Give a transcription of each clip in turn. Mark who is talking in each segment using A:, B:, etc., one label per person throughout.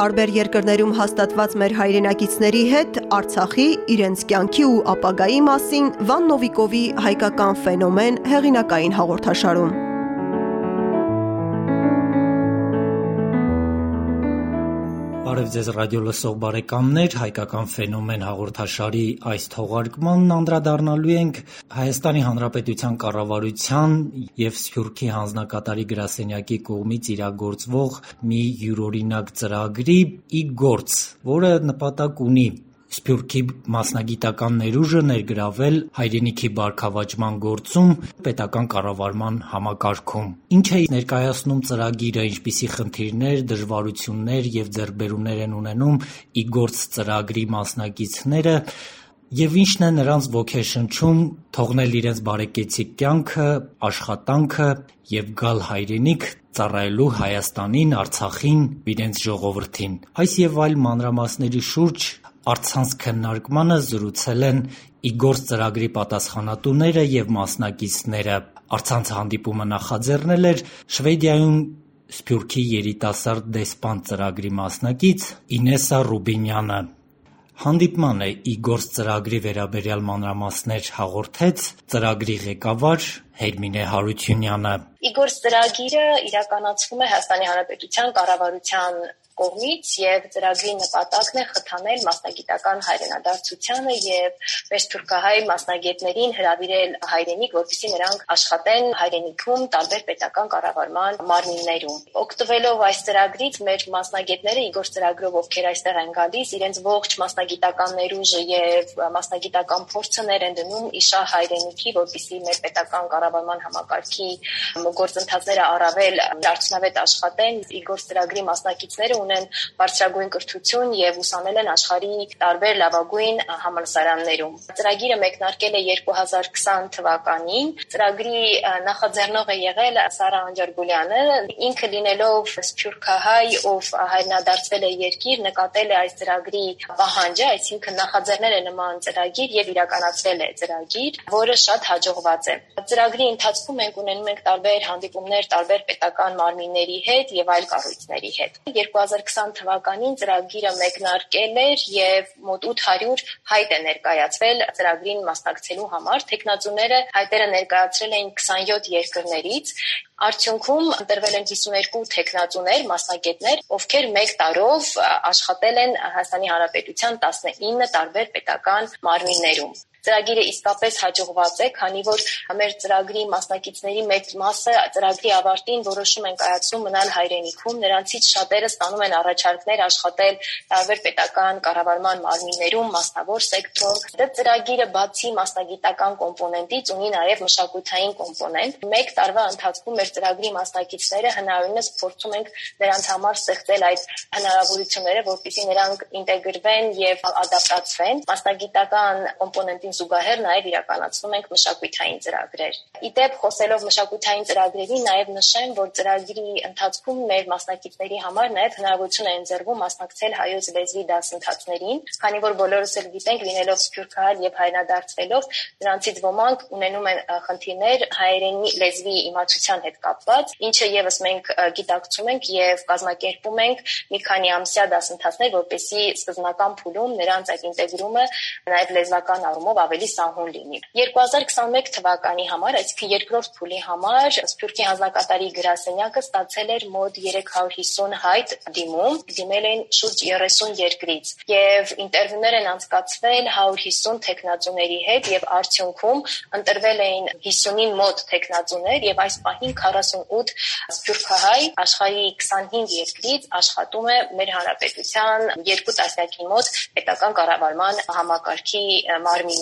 A: Տարբեր երկրներում հաստատված մեր հայրենակիցների հետ Արցախի, իրենց կյանքի ու ապագայի մասին Վան Նովիկովի «Հայկական ֆենոմեն» հեղինակային հաղորդաշարում։
B: Ձեզ ռադիո լսող բարեկամներ, «Հայկական ֆենոմեն» հաղորդաշարի այս թողարկմանն անդրադառնալու ենք Հայաստանի Հանրապետության կառավարության և Սփյուռքի հանձնակատարի գրասենյակի կողմից իրագործվող մի յուրօրինակ ծրագրի ի գործ, որը նպատակ ունի Սփյուռքի մասնագիտական ներուժը ներգրավել հայրենիքի բարգավաճման գործում պետական կառավարման համակարգում։ Ինչ է ներկայացնում ծրագիրը, ինչպիսի խնդիրներ, դժվարություններ և ձեռքբերումներ են ունենում ի գործ ծրագրի մասնակիցները և ինչն է նրանց ոգեշնչում թողնել իրենց բարեկեցիկ կյանքը, աշխատանքը և գալ հայրենիք՝ ծառայելու Հայաստանին, Արցախին, իրենց ժողովրդին։ Այս և այլ մանրամասների շուրջ առցանց քննարկմանը զրուցել են ի գործ ծրագրի պատասխանատուները և մասնակիցները։ Առցանց հանդիպումը նախաձեռնել էր Շվեդիայում Սփյուռքի երիտասարդ դեսպան ծրագրի մասնակից Ինեսսա Ռուբինյանը։ Հանդիպմանը ի գործ ծրագրի վերաբերյալ մանրամասներ հաղորդեց ծրագրի ղեկավար Հերմինե Հարությունյանը։
C: «Ի գործ» ծրագիրը իրականացվում է Հայաստանի Հանրապետության կառավարության կողմից և ծրագրի նպատակն է խթանել մասնագիտական հայրենադարձությանը և վերսփյուռքահայ մասնագետներին հրավիրել հայրենիք, որպեսզի նրանք աշխատեն հայրենիքում տարբեր պետական կառավարման մարմիններում։ Օգտվելով այս ծրագրից մեր մասնագետները ի գործ ծրագրով ովքեր այստեղ են գալիս, իրենց ողջ մասնագիտական ներուժը և մասնագիտական փորձը ներ են դնում ի շահ հայրենիքի, որպեսզի մեր պետական կառավարման համակարգի գործընթացները առավել արդյունավետ աշխատեն։ Ի գործ ծրագրի մասնակիցները ունեն բարձրագույն կրթություն և ուսանել են աշխարհի տարբեր լավագույն համալսարաններում։ Ծրագիրը մեկնարկել է 2020 թվականին։ Ծրագրի նախաձեռնող է եղել Սարա Անջարգուլյանը։ Ինքը լինելով սփյուռքահայ, ով հայրենադարձել է երկիր, նկատել է այս ծրագրի պահանջը, այսինքն նախաձեռնել է նման ծրագիր և իրականացրել է ծրագիր, որը շատ հաջողված է։ Ծրագրի ընթացքում մենք ունենում ենք տարբեր հանդիպումներ տարբեր պետական մարմինների հետ և այլ կառույցների հետ։ 2020 թվականին ծրագիրը մեկնարկել էր և մոտ 800 հայտ է ներկայացվել ծրագրին մասնակցելու համար։ Թեկնածուները հայտերը ներկայացրել էին 27 երկրներից։ Արդյունքում ընտրվել են 52 թեկնածուներ, մասնագետներ, ովքեր մեկ տարով աշխատել են ՀՀ 19 տարբեր պետական մարմիններում։ Ծրագիրը իսկապես հաջողված է, քանի որ մեր ծրագրի մասնակիցների մեծ մասը ծրագրի ավարտին որոշում են կայացնում մնալ հայրենիքում։ Նրանցից շատերը ստանում են առաջարկներ աշխատել տարբեր պետական կառավարման մարմիններում, մասնավոր սեկտորում։ Դա ծրագիրը բացի մասնագիտական կոմպոնենտից ունի նաև մշակութային կոմպոնենտ։ Մեկ տարվա ընթացքում մեր ծրագրի մասնակիցները հնարավորինս փորձում ենք նրանց համար ստեղծել այդ հնարավորությունները, որպեսզի նրանք ինտեգրվեն եւ ադապտացվեն։ Մասնագիտական կոմպոնենտին զուգահեռ նաեւ իրականացնում ենք մշակութային ծրագրեր։ Իդեպ խոսելով մշակութային ծրագրերի, նաեւ նշեմ, որ ծրագրի ընթացքում մեր մասնակիցների համար նաեւ հնարավորություն է ընձեռվում մասնակցել հայոց լեզվի դասընթացներին, քանի որ բոլորս էլ գիտենք, լինելով սփյուռքահայ եւ հայրենադարձվելով, նրանցից ոմանք ունենում են խնդիրներ հայերենի լեզվի իմացության հետ կապված, ինչը եւս մենք գիտակցում ենք եւ կազմակերպում ենք մի քանի ամսյա դասընթացներ, որպեսզի սկզբնական փուլում նրանց այդ ինտեգրումը նաեւ լեզվական առումով ավելի սահուն լինի։ 2021 թվականի համար, այսինքն երկրորդ փուլի համար Սփյուռքի հանձնակատարի գրասենյակը ստացել էր մոտ 350 հայտ դիմում, դիմել են շուրջ 30 երկրից եւ ինտերվյուներ են անցկացվել 150 տեխնացուների հետ եւ արդյունքում ընտրվել էին 50-ին մոտ տեխնացուներ եւ այս պահին 48 սփյուռքահայ աշխարհի 25 երկրից աշխատում է մեր հանրապետության երկու տասնյակի մոտ պետական կառավարման համակարգի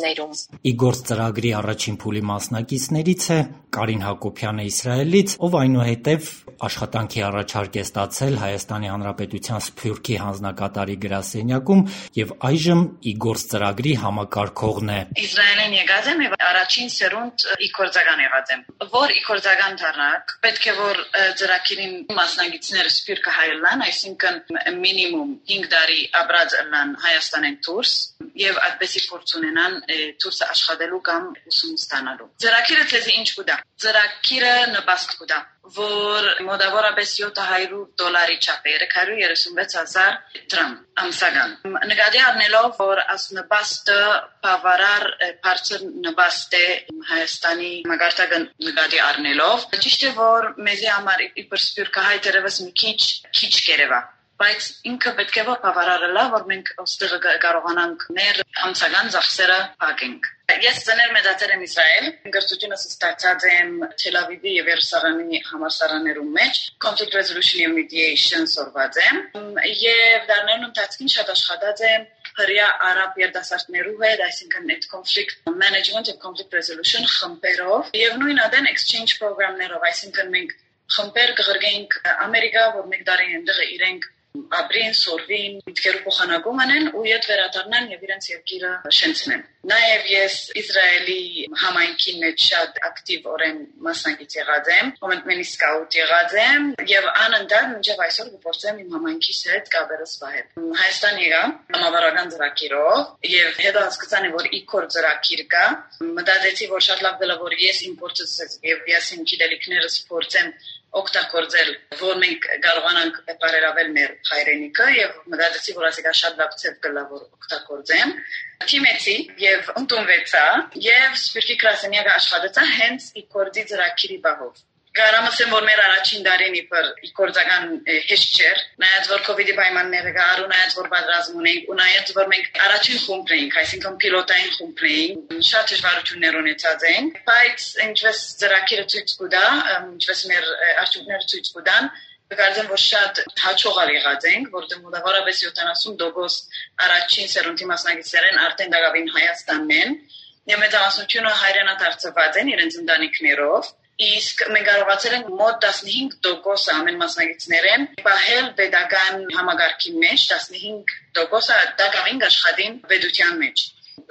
C: մարմիններում։
B: Ի գործ ծրագրի առաջին փուլի մասնակիցներից է Կարին Հակոբյանը Իսրայելից, ով այնուհետև աշխատանքի առաջարկ է ստացել Հայաստանի Հանրապետության Սփյուռքի հանձնակատարի գրասենյակում եւ այժմ ի գործ ծրագրի համակարգողն է։
D: Իսրայելին եկած եմ եւ առաջին սերունդ իքորձական եղած եմ։ Որ իքորձական դառնաք, պետք է որ ծրագիրին մասնագետները սպիրկը հայլան, այսինքն մինիմում 5 տարի ապրած լան Հայաստանեն դուրս եւ այդպեսի փորձ ունենան դուրս աշխատելու կամ ուսում ստանալու։ Ծրագիրը ցեզի ինչ կուտա։ Ծրագիրը նպաստ կուտա որ մոտավորապես 700 դոլարի չափ է 336000 դրամ ամսական նկատի առնելով որ ասնբաստը բավարար բարձր նպաստ է Հայաստանի մագարտական նկատի առնելով ճիշտ է որ մեզի համար իբր սպյուրքահայ դերևս մի քիչ քիչ կերևա բայց ինքը պետք է որ բավարարելա որ մենք ոստեղ կարողանանք մեր ամսական ծախսերը փակենք Ես ծներ մեծացել եմ Իսրայել, գրծությունս ստացած եմ Թել Ավիվի եւ Երուսաղեմի համալսարաններում մեջ, Conflict Resolution and Mediation սորված եմ, եւ դառնալու ընթացքին շատ աշխատած եմ հրյա արաբ երդասարտներու հետ, այսինքն այդ conflict management եւ conflict resolution խմբերով եւ նույն adden exchange program-ներով, այսինքն մենք խմբեր կղրգենք Ամերիկա, որ մեկ տարի ընդեղ իրենք ապրին, սորվին, միտքերու փոխանակում անեն ու իդ վերադառնան եւ իրենց երկիրը շենցնեն։ Նաեւ ես Իսրայելի համայնքի մեջ շատ ակտիվ օրեն մասնակից եղած եմ, մոմենտմենի սկաուտ եղած եմ եւ անընդհատ մինչեւ այսօր գործեմ իմ համայնքի հետ կապերս վահել։ Հայաստան եկա համավարական ծրագիրով եւ հետո հասկացան որ իքոր ծրագիր կա, մտածեցի որ շատ լավ դելա որ ես իմ գործս եւ ես իմ գիտելիքներս փորձեմ օգտագործել, որ մենք կարողանանք բարերավել մեր հայրենիքը եւ մտածեցի, որ ասիկա շատ լավ ցեվ կլա որ օգտագործեմ։ Թիմեցի եւ ընդունվեցա եւ Սպիրկի Կրասենյակը աշխատեցա հենց ի կորձի ծրագիրի բաղով Կարամասեմ որ մեր առաջին դարին իբր իգործական հեշտ չէր, նայած որ կոവിഡ്ի պայմանները կար ու նայած որ պատրաստում ունեինք ու նայած որ մենք առաջին խումբն էինք, այսինքն պիլոտային խումբն էինք, շատ դժվարություններ ունեցած էինք, բայց ինչպես ծրագիրը ցույց կտա, ինչպես մեր արդյունքները ցույց կտան, Կարծեմ որ շատ հաջողալ եղած ենք, որտեղ մոտավորապես 70% առաջին սերունդի մասնակիցներն արդեն դակավին Հայաստանն են, եւ մեծամասնությունը հայրենադարձված են իրենց ընտանիքներով իսկ մենք կարողացել ենք մոտ 15% ամեն մասնակիցներեն բահել pedagogan համագարկի մեջ 15%-ը դակավին աշխատին վեդության մեջ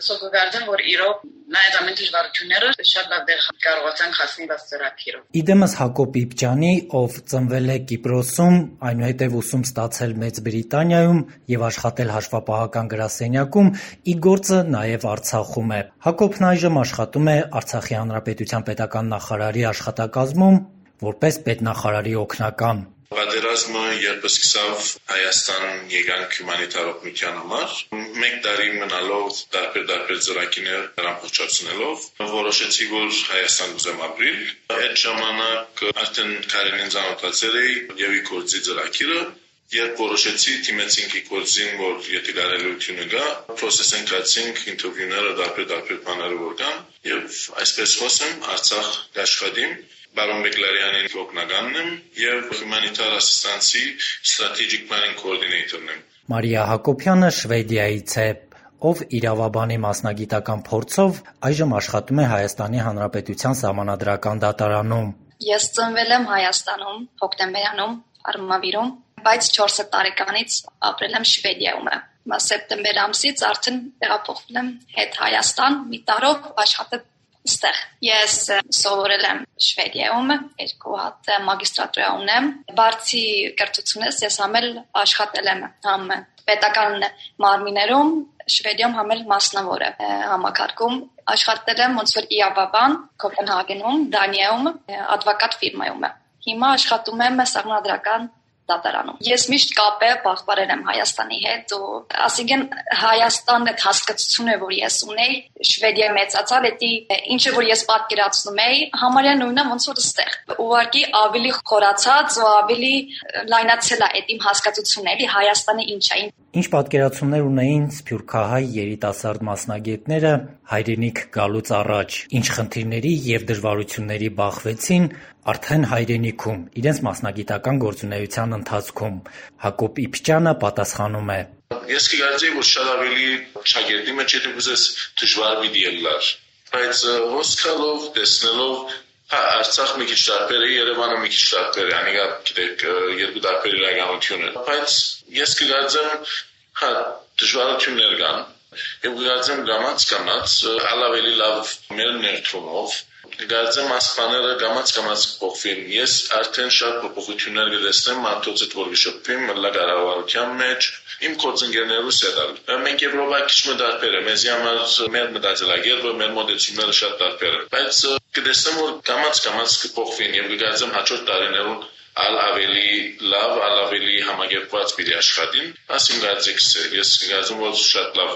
D: սոկոգարձեմ որ իրոք նայած ամեն դժվարությունները շատ լավ դեր կարողացան հասնել աստծրակիրով։
B: Իդեմս Հակոբ Իբջանի, ով ծնվել է Կիպրոսում, այնուհետև ուսում ստացել Մեծ Բրիտանիայում եւ աշխատել հաշվապահական գրասենյակում, ի գործը նաեւ Արցախում է։ Հակոբն այժմ աշխատում է Արցախի Հանրապետության պետական նախարարի աշխատակազմում որպես պետնախարարի օգնական։
E: Պատերազմը երբ սկսավ Հայաստան եկանք հումանիտար օգնության համար, մեկ տարի մնալով տարբեր-տարբեր ծրագիրներ ամփոփչացնելով, որոշեցի, որ Հայաստան ուզեմ ապրիլ։ Այդ ժամանակ արդեն Կարենին ծանոթացել էի եւ ի կորձի ծրագիրը Երբ որոշեցի թիմեցինք իգործին, որ եթե կարելիությունը գա, process ընկացինք ինտերվյուները դարբեր-դարբեր բաները որ կան եւ այսպես խոսեմ Արցախ աշխատիմ Բարոն Բեկլարյանին օգնականն եմ եւ հումանիտար ասիստանսի strategic planning coordinator-ն եմ։
B: Մարիա Հակոբյանը Շվեդիայից է ով իրավաբանի մասնագիտական փորձով այժմ աշխատում է Հայաստանի Հանրապետության Սահմանադրական դատարանում։
F: Ես ծնվել եմ Հայաստանում, հոկտեմբերանում, Արմավիրում, բայց 4 տարեկանից ապրել եմ Շվեդիայում։ Սեպտեմբեր ամսից արդեն տեղափոխվել եմ հետ Հայաստան, մի տարով աշխատել ստեղ։ Ես սովորել եմ Շվեդիայում, երկու հատ մագիստրատուրա ունեմ։ Բարձի կրթությունից ես համել աշխատել եմ համ պետական մարմիներում, Շվեդիայում համել մասնավոր համակարգում աշխատել եմ ոնց որ իաբաբան Կոպենհագենում, Դանիայում, advocat ֆիրմայում։ Հիմա աշխատում եմ սահմանադրական դատարանում։ Ես միշտ կապը պահպարել եմ Հայաստանի հետ ու ասինքն Հայաստանն այդ հասկացությունը, որ ես ունեի, Շվեդիա մեծացալ էդի ինչը որ ես պատկերացնում էի, համարյա նույնը ոնց որ ստեղ։ Ուղղակի ավելի խորացած ու ավելի լայնացել է այդ իմ հասկացությունների Հայաստանը ինչ է։
B: Ինչ պատկերացումներ ունեին սփյուռքահայ երիտասարդ մասնագետները հայրենիք գալուց առաջ, ինչ խնդիրների եւ դժվարությունների բախվեցին արդեն հայրենիքում, իրենց մասնագիտական գործունեության ընթացքում։ Հակոբ Իփճյանը պատասխանում է.
E: Ես կգործեի, որ շատ ավելի շագերտի մեջ եթե ուզես դժվար պիտի ելլար, բայց հոսքալով, տեսնելով Հա, Արցախ մի քիչ տարբեր է, Երևանը մի քիչ տարբեր է, անիկա գիտեք, երկու տարբեր իրականություն է։ Բայց ես կգործեմ, հա, դժվարություններ կան, եւ կգործեմ գամած կամած, ալավելի լավ մեր ներդրումով Գարձեմ ասպաները գամած-գամած կփոխվին։ Ես արդեն շատ փոփոխություններ կտեսնեմ մարդոց այդ որ գշփվին մլա կառավարության մեջ, իմ կորցընկերներուս դալ։ Մենք Եվրոպա քիչ մը դարբեր է, մեզ համար մեր մտածելակերպը, մեր մոդեցումները շատ դարբեր են։ Բայց կտեսնեմ որ կամած կփոխվին եւ կգացեմ հաջորդ տարիներուն ալ ավելի լավ, ալ ավելի համագերպված պիտի աշխատին, ասին գազիկս ես կգազում որ շատ լավ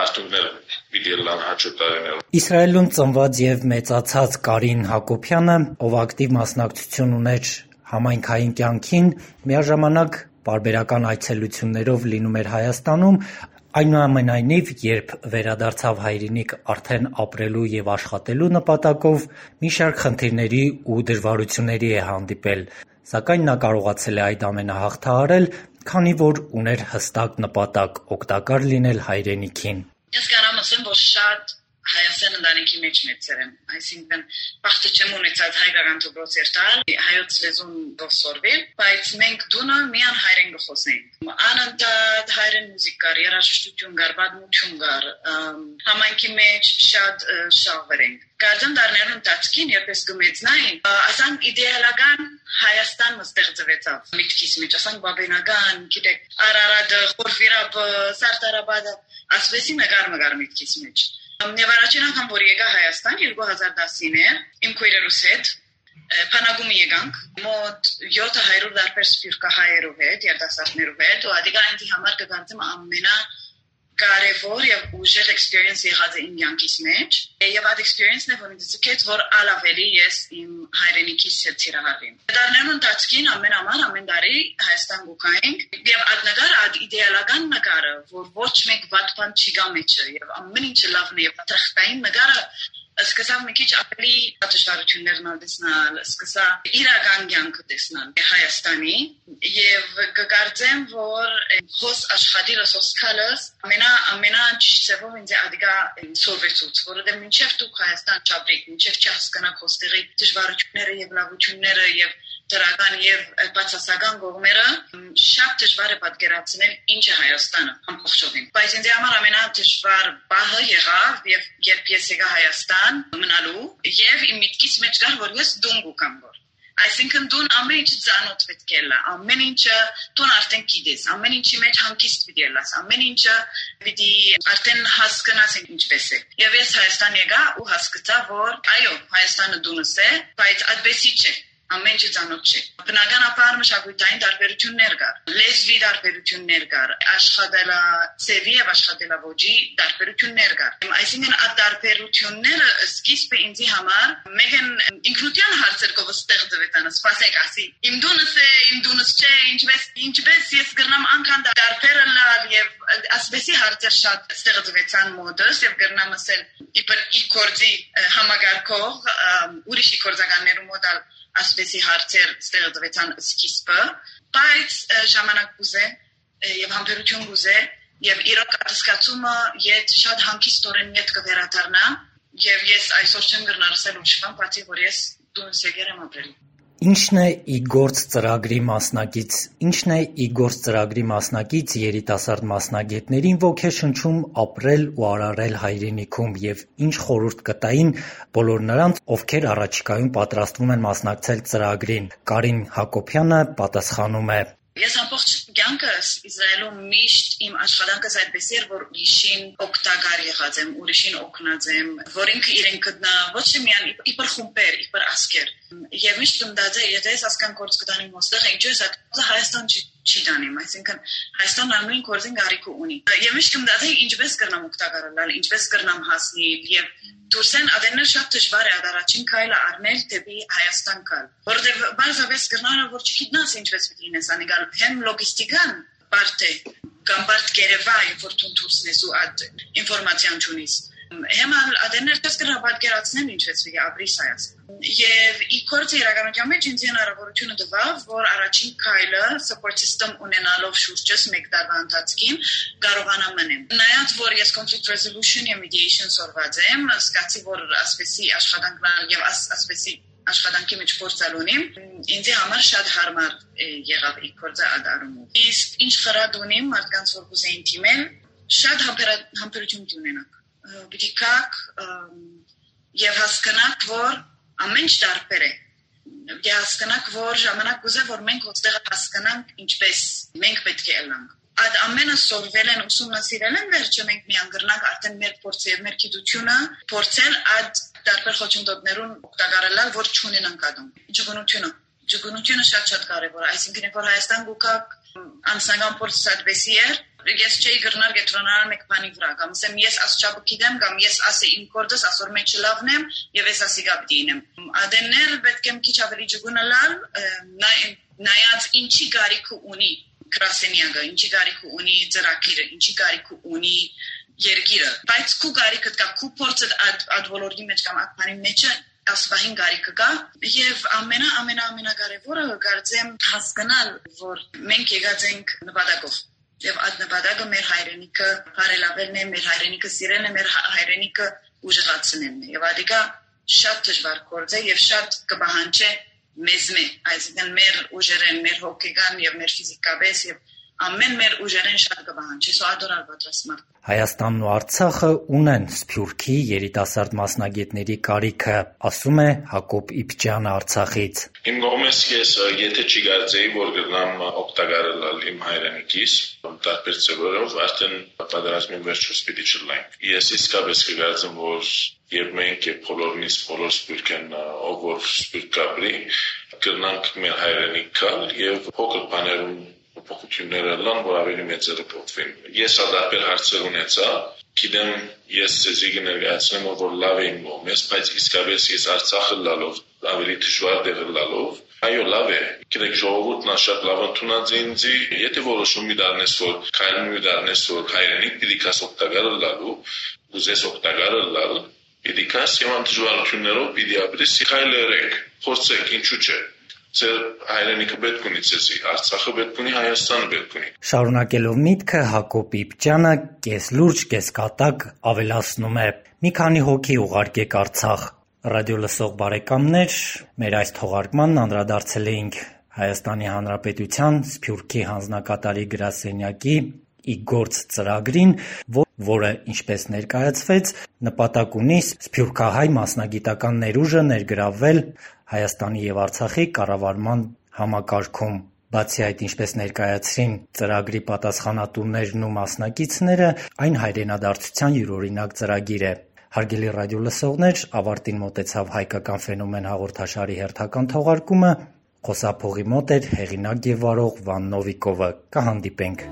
E: արդյունքներ պիտի լան հաջորդ տարիներում։
B: Իսրայելում ծնված եւ մեծացած Կարին Հակոբյանը, ով ակտիվ մասնակցություն ուներ համայնքային կյանքին, միաժամանակ բարբերական այցելություններով լինում էր Հայաստանում, Այնուամենայնիվ, երբ վերադարձավ հայրենիք արդեն ապրելու եւ աշխատելու նպատակով, մի շարք խնդիրների ու դժվարությունների է հանդիպել, սակայն նա կարողացել է այդ ամենը հաղթահարել, քանի որ ուներ հստակ նպատակ՝ օգտակար լինել հայրենիքին։
D: Ես կարամ ասեմ, որ շատ Հայաստան ընտանիքի մեջ մեծեր եմ, այսինքն բախտը չեմ ունեցած հայկական դպրոց երթալ, հայոց լեզուն ոսորվել, բայց մենք դունը միան հայրեն գխոսենք։ Անընդհատ հայրեն մուզիկար, երաժշտություն կար, պատմություն կար, համայնքի մեջ շատ շահվեր ենք։ Կարծեմ դարներուն ընթացքին երբես գմեցնային, ասանք իդեալական Հայաստանը ստեղծվեցավ միտքիս մեջ, ասանք բաբենական, գիտեք, Արարատը, Խորվիրաբը, Սարտարաբադը, ասվեցի նկար մգար միտքիս մեջ։ Եվ առաջին անգամ որ եկա Հայաստան 2010-ին է իմ քույրերուս հետ Փանագում եկանք մոտ 700 դարբեր սպիրկահայերով հետ, երիտասարդներով հետ, ու ադիգա այնտի համար կգանցեմ ամենա կարևոր եւ ուժեղ experience եղած է իմ յանքիս մեջ եւ այդ experience-ն է որ ինձ ցկեց որ ալավելի ես իմ հայրենիքից հետ ցիրահարվեմ դարներուն ընթացքին ամեն ամառ ամեն տարի Հայաստան գուքայինք եւ այդ նկարը այդ իդեալական նկարը որ ոչ մեկ վատ բան չի գա մեջը եւ ամեն ինչը լավն է եւ տրխտային նկարը սկսա մի քիչ ավելի դժվարություններն ալդեսնալ, սկսա իրական կյանքը տեսնել Հայաստանի եւ կգարձեմ որ հոս աշխատելը սոսկալս ամենա ամենա ճիշտով ինձ ադիգա սորվեցուց որովհետեւ մինչեւ դուք Հայաստան չապրեք, մինչեւ չհասկանաք հոստերի դժվարությունները եւ լավությունները եւ դրական եւ բացասական կողմերը շատ դժվար է պատկերացնել ինչ է Հայաստանը ամբողջովին բայց ինձ համար ամենադժվար բանը եղավ եւ երբ ես եկա Հայաստան մնալու եւ իմ միտքից մեջ կար որ ես դունգու կամ որ Այսինքն դու ամեն ինչ ցանոթ պետք է լա, ամեն ինչը դու արդեն գիտես, ամեն ինչի մեջ հանգիստ պիտի լաս, ամեն ինչը պիտի արդեն հասկանաս ինչպես է։ Եվ ես Հայաստան եկա ու հասկացա, որ այո, Հայաստանը դունս է, բայց այդպեսի չէ ամեն ինչը ցանոթ չէ։ Բնականաբար մշակութային տարբերություններ կար, լեզվի տարբերություններ կար, աշխատելա ծևի եւ աշխատելավոճի տարբերություններ կար։ Այսինքն այդ տարբերությունները սկիզբը ինձ համար մեն ինքնության հարցեր կով ստեղծվեցան, սпасեք ասի։ Իմ դունս է, իմ դունս չէ, ինչպես ինչպես ես գրնամ անկան տարբերը լավ եւ ասպեսի հարցեր շատ ստեղծվեցան մոդս եւ գրնամ ասել իբր ի կորձի համագարկող ուրիշի կորձականներու մոդալ ասպեսի հարցեր ստեղծվեցան սկիզբը, բայց ժամանակ գուզե եւ համբերություն գուզե եւ իրոք հասկացումը իդ շատ հանգիստորեն իդ կվերադառնա եւ ես այսօր չեմ գրնարսել ուշքան, բացի որ ես դուրս եկել եմ ապրել։
B: Ինչն է Իգործ ծրագրի մասնակից Ինչն է Իգործ ծրագրի մասնակից երիտասարդ մասնագետներին ոգեշնչում ապրել ու արարել հայրենիքում եւ ինչ խորհուրդ կտային բոլոր նրանց, ովքեր առաջիկայում պատրաստվում են մասնակցել ծրագրին։ Կարին Հակոբյանը պատասխանում է.
D: Ես ամբողջ կյանքս Իսրայելում միշտ իմ աշխատանքս այդպես էր, որ ուրիշին օգտակար եղած եմ, ուրիշին օգնած եմ, որ ինքը իրեն գտնա ոչ միայն իբր խումբեր, իբր ասկեր։ Եվ միշտ ընդդած է, եթե ես ասկան գործ կտանի ոստեղ, ինչու ես այդ Հայաստան չի չի դանիմ, այսինքն Հայաստանն ամեն գործին գարիք ունի։ Եվ միշտ կմտածի ինչպես կրնամ օգտակարել, ինչպես կրնամ հասնել եւ դուրսեն ադենը շատ դժվար է ադարաչին քայլը առնել դեպի Հայաստան գալ։ Որովհետեւ բարձրապես կրնանը որ չգիտնաս ինչպես պիտի ինես անիգալ հեմ լոգիստիկան parte կամ բարդ գերեվա որ դու դուրսն ես ու այդ ինֆորմացիան ճունիս Հեման ադերներ դες կրա պատկերացնեմ ինչպես վիգա ապրիս այաս։ Եվ իքորձ իրականության մեջ ինձ հնարավորությունը տվավ, որ առաջին քայլը support system ունենալով շուրջս մեկ տարվա ընթացքին կարողանամ մնեմ։ Նայած որ ես conflict resolution եւ mediation սորված եմ, սկացի որ ասպեսի աշխատանքն եւ ասպեսի աշխատանքի մեջ փորձալունի ինձ համար շատ հարմար եղավ իքորձը ադարումով։ Իսկ ինչ խրադ ունիմ մարդկանց որ կուզեին թիմել, շատ համբերություն ունենաք պիտի կաք եւ հասկանաք, որ ամեն ինչ տարբեր է։ Եվ հասկանաք, որ ժամանակ ուզե որ մենք ոստեղ հասկանանք ինչպես մենք պետք է ելանք այդ ամենը սորվել են ուսումնասիրել են վերջը մենք միան գրնանք արդեն մեր փորձը եւ մեր գիտությունը փորձել այդ տարբեր խոչընդոտներուն օգտակարելալ, որ չունեն անկադում։ Ջգունությունը ջգունությունը շատ-շատ կարևոր է, այսինքն որ Հայաստան գուկա անսանգան փորձ սատվեսի էր, ես չէի գրնալ գետրոնալ մեկ բանի վրա, կամ ասեմ ես ասչապը գիտեմ, կամ ես ասե իմ կորդս ասոր մեջ լավնեմ եւ ես ասի գաբդինեմ։ Ադեններ պետք է քիչ ավելի ջգունալալ, նայած ինչի գարիք ունի գրասենյակը, ինչի գարիք ունի ծրագիրը, ինչի գարիք ունի երգիրը, բայց քու գարիքը կա, քու փորձը այդ ոլորտի մեջ կամ այդ բանի մեջը ասվահին գարիքը կա եւ ամենա ամենա ամենակարևորը կարծեմ հասկանալ որ մենք եկած ենք նպատակով եւ այդ նպատակը մեր հայրենիքը բարելավելն է մեր հայրենիքը սիրելն է մեր հայրենիքը ուժեղացնելն է եւ ադիկա շատ դժվար գործ է եւ շատ կբահանջե մեզ մե այսինքն մեր ուժերեն մեր հոգեգան եւ մեր ֆիզիկապես եւ ամեն մեր ուժերեն շատ կվահանջի, սո ադորալ պատրաստման։
B: Հայաստանն ու Արցախը ունեն Սփյուռքի երիտասարդ մասնագետների կարիքը, ասում է Հակոբ Իբջյանը Արցախից։
E: Իմ կողմից ես եթե չի կարծեի, որ գտնամ օգտակարել իմ հայրենիքիս, տարբեր ծավալով արդեն պատերազմի վերջից պիտի չլենք։ Ես իսկապես կգործեմ, որ երբ մենք եւ բոլորնից բոլոր սպիրկեն ով որ սպիրկ կաբրի, կգնանք մեր հայրենիքը եւ փոքր բաներում փոփոխությունները լան, որ ավելի մեծերը փոխվեն։ Ես ադապեր հարցեր ունեցա, գիտեմ ես ցեզի կներկայացնեմ, որ լավ է իմ կողմից, բայց իսկապես ես Արցախը լալով, ավելի դժվար դեղը լալով, այո լավ է։ Գիտեք ժողովուրդն շատ լավ ընդունած ինձի, եթե որոշում մի դառնես, որ քայլում մի դառնես, որ հայրենիք պիտի կաս օգտակարը լալու, ուզես օգտակարը լալ, պիտի կաս եւ դժվարություններով պիտի ապրես, քայլերեք, փորձեք, ինչու՞ չէ ձեր հայրենիքը պետք ունի ցեսի, Արցախը պետք ունի, Հայաստանը պետք ունի։
B: Շարունակելով միտքը Հակոբ Իբջյանը կես լուրջ, կես կատակ ավելացնում է. մի քանի հոգի ուղարկեք Արցախ։ Ռադիո լսող բարեկամներ, մեր այս թողարկմանն անդրադարձել էինք Հայաստանի Հանրապետության Սփյուռքի հանձնակատարի գրասենյակի իգործ ծրագրին, որը, ինչպես ներկայացվեց, նպատակ ունի սփյուռքահայ մասնագիտական ներուժը ներգրավվել Հայաստանի և Արցախի կառավարման համակարգում։ Բացի այդ, ինչպես ներկայացրին ծրագրի պատասխանատուներն ու մասնակիցները, այն հայրենադարձության յուրօրինակ ծրագիր է։ Հարգելի ռադիոլսողներ, ավարտին մոտեցավ «Հայկական ֆենոմեն» հաղորդաշարի հերթական թողարկումը։ Խոսափողի մոտ էր հեղինակ և վարող Վան Նովիկովը։ Կհանդիպենք